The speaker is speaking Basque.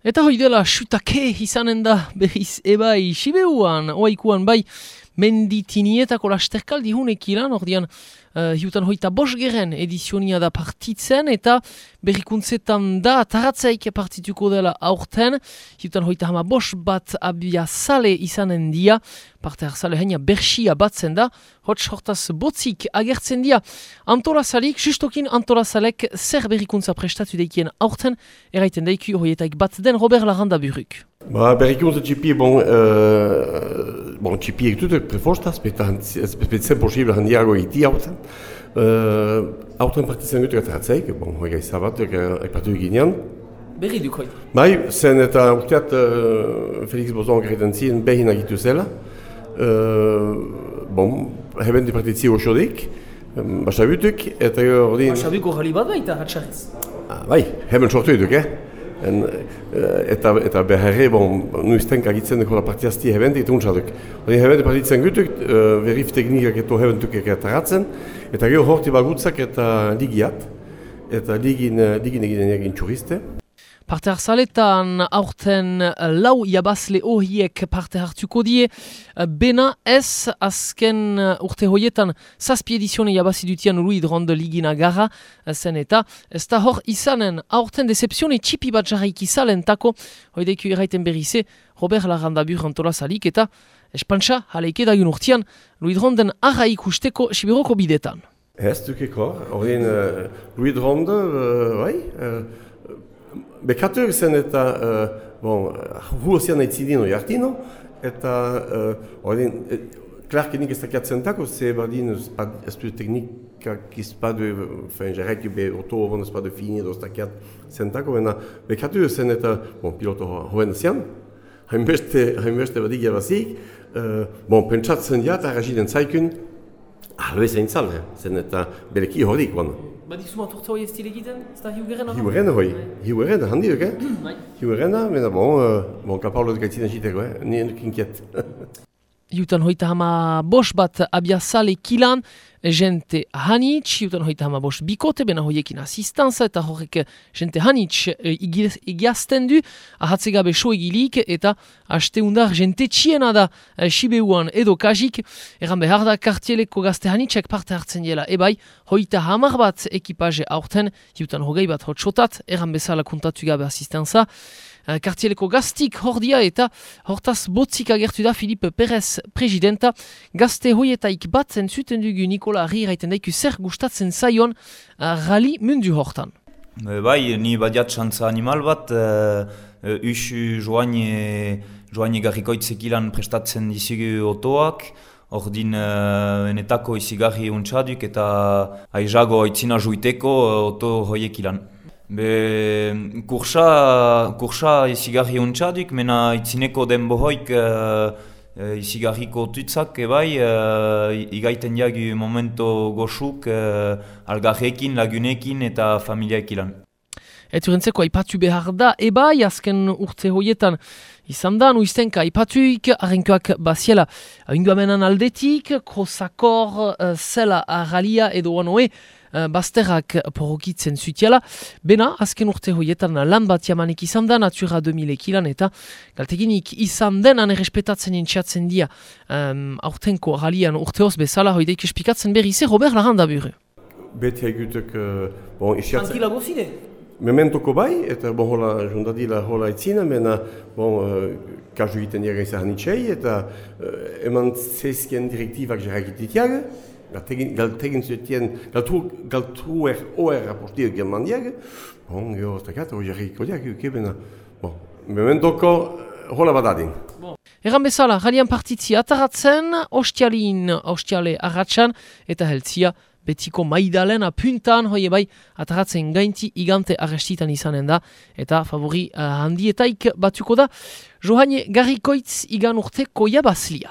Eta hoi dela xutake izanen da behiz ebai sibeuan, oaikuan bai menditinietako lasterkaldi hunek ilan, ordean uh, hiutan hoita bos geren edizionia da partitzen eta berrikuntzetan da taratzaik partituko dela aurten, hiutan hoita hama bos bat abia sale izanen dia, parte harzale heina berxia batzen da, hotz hortaz botzik agertzen dia antolazalik, justokin antolazalek zer berrikuntza prestatu deikien aurten, eraiten daiku hoietaik bat den Robert Laranda buruk. Ba, berrikuntza txipi, bon, uh, bon txipi egitut prefostaz, betzen posible handiago iti aurten. Uh, aurten partitzen gutuk atratzeik, bon, hoi gai zabat, aipatu eginean. Berri duk hoi? Bai, zen eta urteat uh, Felix Bozon gertan ziren behin agitu zela. Uh, bon, heben di partitzi osodik, basabutuk, eta ordin... Basabuko jali bat baita, hatxarriz? Ah, bai, heben sortu eduk, eh? En, eta eta beharre, bon, nuizten kagitzen deko la partiazti heben dit untsaduk. Ordin heben di partitzen gutuk, uh, verif teknikak eto heben duk ekataratzen, eta gero horti bagutzak eta ligiat, eta ligin, ligin egiten egin txuriste. Parte hartzaletan aurten lau jabazle horiek parte hartuko die. Bena ez azken urte hoietan zazpi edizione jabazi dutian Louis Dronde ligina gara zen eta ez da hor izanen aurten decepzione txipi bat jarraik izalen tako hoideiku irraiten berrize Robert Larrandabur antolazalik eta espantxa jaleike dagun urtean Louis Dronden arra ikusteko sibiroko bidetan. Ez dukeko, horien uh, Louis Dronde, uh, bai, uh, Bekatu zen eta, uh, bon, hu ozian nahi zidino eta, uh, ordin, klarkenik ez dakiatzen tako, ze bardin ez du teknikak izpadu, fein, jarraitu be oto horren izpadu fini edo ez dakiat zentako, bena, bekatu zen eta, bon, piloto hoen zian, hainbeste, hainbeste badik jabazik, uh, bon, pentsatzen jat, arraziden zaikun, albe zein zale, zen eta bereki horik, bon. Badizu maturtza hori ez dilegiten? Ez da hiugerena? Hiugerena hoi. Hiugerena, handiak, eh? Bai. Hiugerena, mena bon, uh, bon, kapaulo gaitzina jiteko, eh? Nien kinkiet. Jutan hoita hama bos bat abiazale kilan, jente hanitz, jutan hoita hama bos bikote, bena hoiekin asistanza, eta horrek jente hanitz egiazten du, ahatze gabe so egilik, eta haste undar jente txiena da Sibeuan edo kajik, eran behar da kartieleko gazte hanitzek parte hartzen dela, ebai, hoita hamar bat ekipaje aurten, jutan hogei bat hotxotat, eran bezala kontatu gabe asistanza, kartieleko gaztik hordia eta hortaz botzik agertu da Filipe Perez presidenta gazte hoietaik bat zentzuten dugu Nikola Arri raiten daiku zer gustatzen zaion rali mundu hortan. Bai, ni badiat xantza animal bat, uh, usu joaine, joaine garrikoitzek ilan prestatzen dizigu otoak, Ordin uh, enetako izigarri untxaduk eta aizago aitzina juiteko uh, oto hoiek ilan. Be, kursa, kursa izigarri untxadik, mena itzineko den bohoik uh, izigarriko tutzak ebai, uh, igaiten jagu momento goxuk uh, algarrekin, lagunekin eta familiaek ilan. Eturentzeko aipatu behar da, ebai azken urte hoietan izan da, nuiztenka aipatuik, arrenkoak baziela, ingoamenan aldetik, krosakor, uh, zela, arralia edo anoe, uh, bazterrak porokitzen zutiala. Bena, azken urte hoietan lan bat jamanik izan da, Natura 2000 ekilan eta galteginik izan denan errespetatzen entxatzen dia um, aurtenko ralian urteoz bezala hoideik espikatzen berri ze Robert Laranda bure. Bete egutek, uh, bon, isiatzen... Antila gozide? Mementoko bai, eta bon, hola, jundadila hola itzina, mena, bon, uh, kazu egiten dira izan eta uh, eman zezkien direktibak jarrakititiaga, galtegin zutien, galtu, galtu er oer raportir germaniak, bon, geho, ez dakat, hori jarri ikoliak, ukebena, bon, mementoko, hola badadin. Bon. Egan bezala, ralian partitzi ataratzen, ostialin, ostiale arratsan, eta heltzia, betiko maidalen apuntan, hoi bai, ataratzen gainti igante arrestitan izanen da, eta favori uh, handietaik batuko da, Johane Garrikoitz igan urte koia baslia.